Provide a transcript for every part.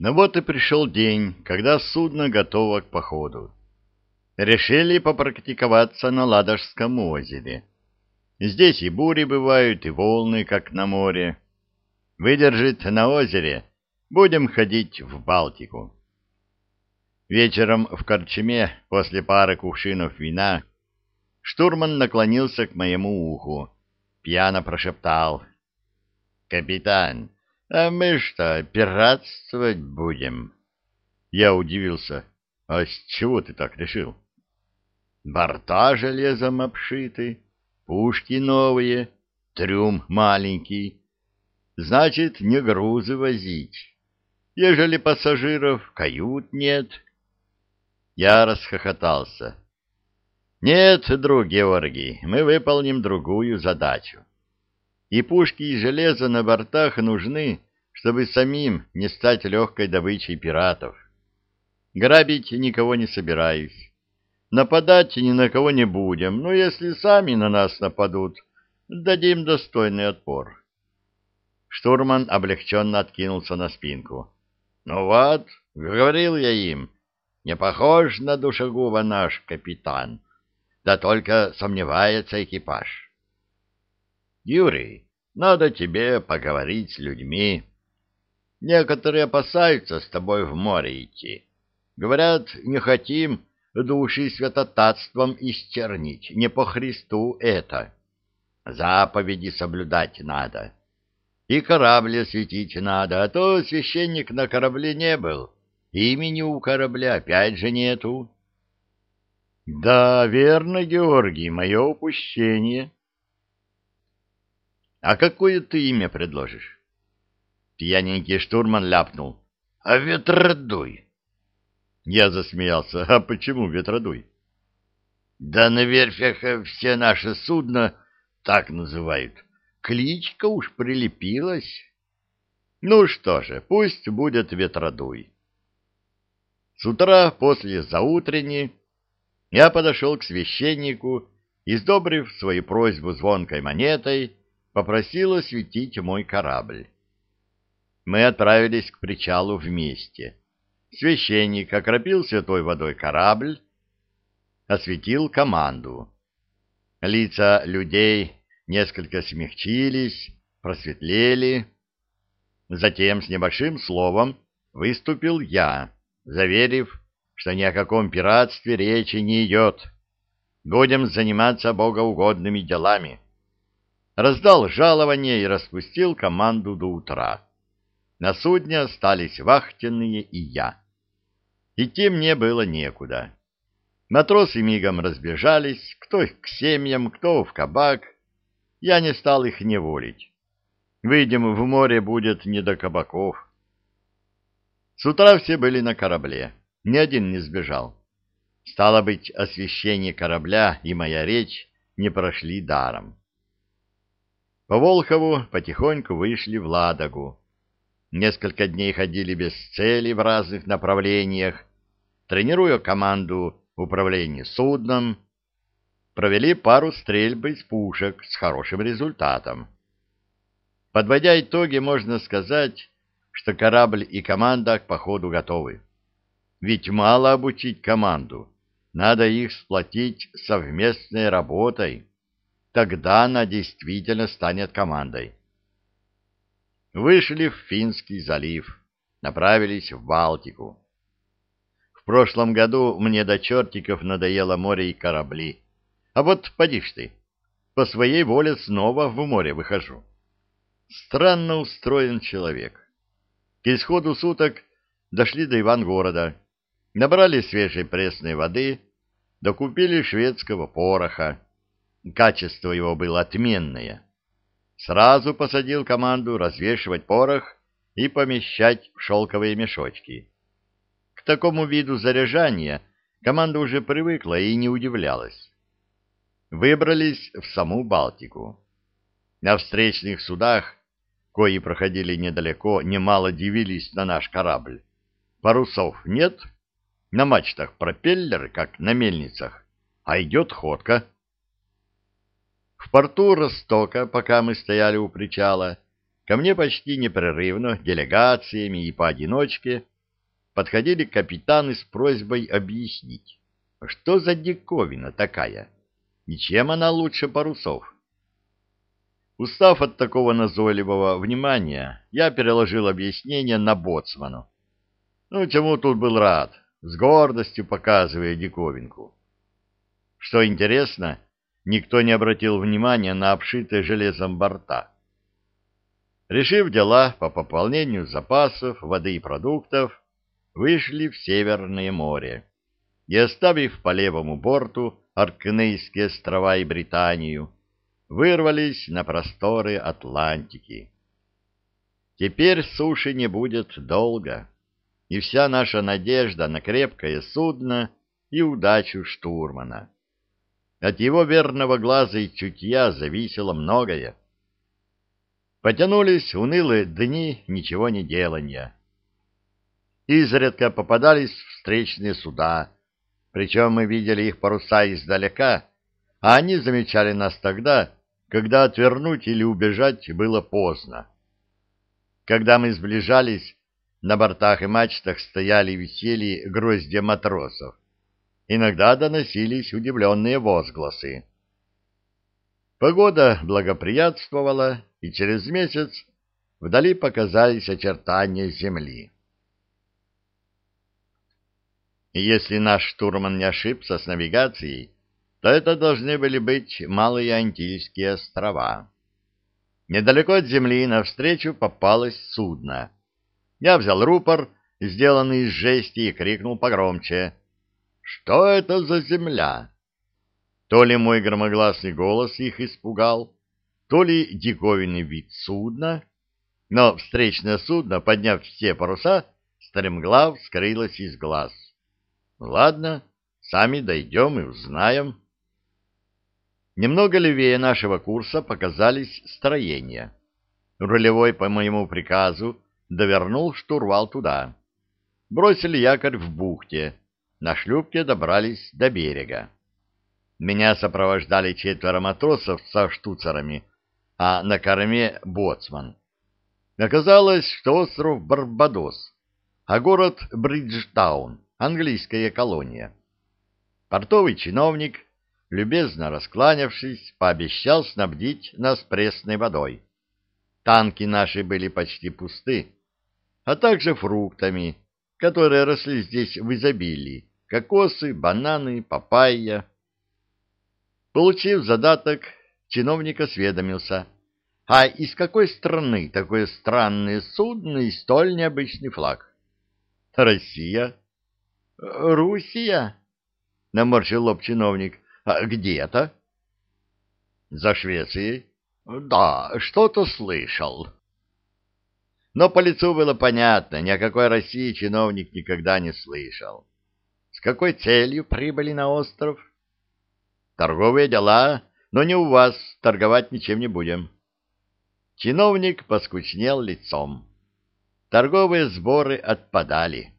Но вот и пришел день, когда судно готово к походу. Решили попрактиковаться на Ладожском озере. Здесь и бури бывают, и волны, как на море. Выдержит на озере, будем ходить в Балтику. Вечером в Корчме, после пары кувшинов вина, штурман наклонился к моему уху, пьяно прошептал. «Капитан, а мы что, пиратствовать будем?» Я удивился. «А с чего ты так решил?» «Борта железом обшиты, пушки новые, трюм маленький. Значит, не грузы возить. Ежели пассажиров, кают нет». Я расхохотался. «Нет, друг Георгий, мы выполним другую задачу и пушки и железо на бортах нужны, чтобы самим не стать легкой добычей пиратов. Грабить никого не собираюсь. Нападать ни на кого не будем, но если сами на нас нападут, дадим достойный отпор. Штурман облегченно откинулся на спинку. — Ну вот, говорил я им, не похож на душегуба наш капитан, да только сомневается экипаж. Юрий, надо тебе поговорить с людьми. Некоторые опасаются с тобой в море идти. Говорят, не хотим души святотатством исчернить, не по Христу это. Заповеди соблюдать надо. И корабль осветить надо, а то священник на корабле не был. Имени у корабля опять же нету. — Да, верно, Георгий, мое упущение. А какое ты имя предложишь? Пьяненький штурман ляпнул. А ветродуй. Я засмеялся. А почему ветродуй? Да на верфях все наши судна так называют. Кличка уж прилепилась. Ну что же, пусть будет ветродуй. С утра после заутренней я подошел к священнику и, сдобрив свою просьбу звонкой монетой, попросил осветить мой корабль. Мы отправились к причалу вместе. Священник окропил святой водой корабль, осветил команду. Лица людей несколько смягчились, просветлели. Затем с небольшим словом выступил я, заверив, что ни о каком пиратстве речи не идет. Будем заниматься богоугодными делами раздал жалование и распустил команду до утра. На судне остались вахтенные и я. Идти мне было некуда. Матросы мигом разбежались, кто к семьям, кто в кабак. Я не стал их неволить. Выйдем в море, будет не до кабаков. С утра все были на корабле, ни один не сбежал. Стало быть, освещение корабля и моя речь не прошли даром. По Волхову потихоньку вышли в Ладогу. Несколько дней ходили без цели в разных направлениях, тренируя команду управления судном, провели пару стрельб из пушек с хорошим результатом. Подводя итоги, можно сказать, что корабль и команда к походу готовы. Ведь мало обучить команду, надо их сплотить совместной работой. Тогда она действительно станет командой. Вышли в Финский залив, направились в Балтику. В прошлом году мне до чертиков надоело море и корабли. А вот поди ж ты, по своей воле снова в море выхожу. Странно устроен человек. К исходу суток дошли до Ивангорода, набрали свежей пресной воды, докупили шведского пороха, Качество его было отменное. Сразу посадил команду развешивать порох и помещать в шелковые мешочки. К такому виду заряжания команда уже привыкла и не удивлялась. Выбрались в саму Балтику. На встречных судах, кои проходили недалеко, немало дивились на наш корабль. Парусов нет, на мачтах пропеллеры, как на мельницах, а идет ходка — в порту Ростока, пока мы стояли у причала, ко мне почти непрерывно, делегациями и поодиночке, подходили капитаны с просьбой объяснить, что за диковина такая, и чем она лучше парусов. Устав от такого назойливого внимания, я переложил объяснение на боцману. Ну, чему тут был рад, с гордостью показывая диковинку. Что интересно, никто не обратил внимания на обшитые железом борта. Решив дела по пополнению запасов воды и продуктов, вышли в Северное море и, оставив по левому борту Аркнейские острова и Британию, вырвались на просторы Атлантики. Теперь суши не будет долго, и вся наша надежда на крепкое судно и удачу штурмана. От его верного глаза и чутья зависело многое. Потянулись унылые дни ничего не делания. Изредка попадались встречные суда, причем мы видели их паруса издалека, а они замечали нас тогда, когда отвернуть или убежать было поздно. Когда мы сближались, на бортах и мачтах стояли и висели гроздья матросов. Иногда доносились удивленные возгласы. Погода благоприятствовала, и через месяц вдали показались очертания земли. Если наш штурман не ошибся с навигацией, то это должны были быть Малые Антильские острова. Недалеко от земли навстречу попалось судно. Я взял рупор, сделанный из жести, и крикнул погромче. «Что это за земля?» То ли мой громогласный голос их испугал, то ли диковинный вид судна, но встречное судно, подняв все паруса, стремглав скрылось из глаз. Ладно, сами дойдем и узнаем. Немного левее нашего курса показались строения. Рулевой, по моему приказу, довернул штурвал туда. Бросили якорь в бухте, на шлюпке добрались до берега. Меня сопровождали четверо матросов со штуцерами, а на корме — боцман. Оказалось, что остров Барбадос, а город Бриджтаун, английская колония. Портовый чиновник, любезно раскланявшись, пообещал снабдить нас пресной водой. Танки наши были почти пусты, а также фруктами, которые росли здесь в изобилии, кокосы, бананы, папайя. Получив задаток, чиновник осведомился, а из какой страны такое странное судно и столь необычный флаг? Россия. Руссия? Наморщил лоб чиновник. А где это? За Швецией. Да, что-то слышал. Но по лицу было понятно, ни о какой России чиновник никогда не слышал. С какой целью прибыли на остров? Торговые дела, но не у вас, торговать ничем не будем. Чиновник поскучнел лицом. Торговые сборы отпадали.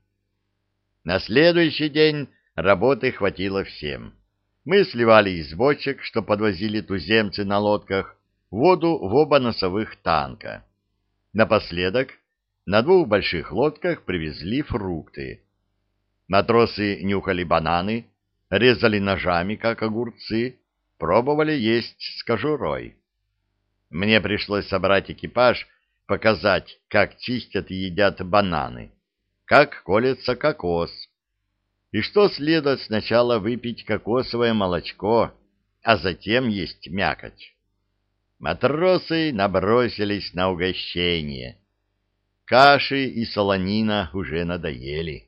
На следующий день работы хватило всем. Мы сливали из бочек, что подвозили туземцы на лодках, воду в оба носовых танка. Напоследок на двух больших лодках привезли фрукты. Матросы нюхали бананы, резали ножами, как огурцы, пробовали есть с кожурой. Мне пришлось собрать экипаж, показать, как чистят и едят бананы, как колется кокос, и что следует сначала выпить кокосовое молочко, а затем есть мякоть. Матросы набросились на угощение. Каши и солонина уже надоели.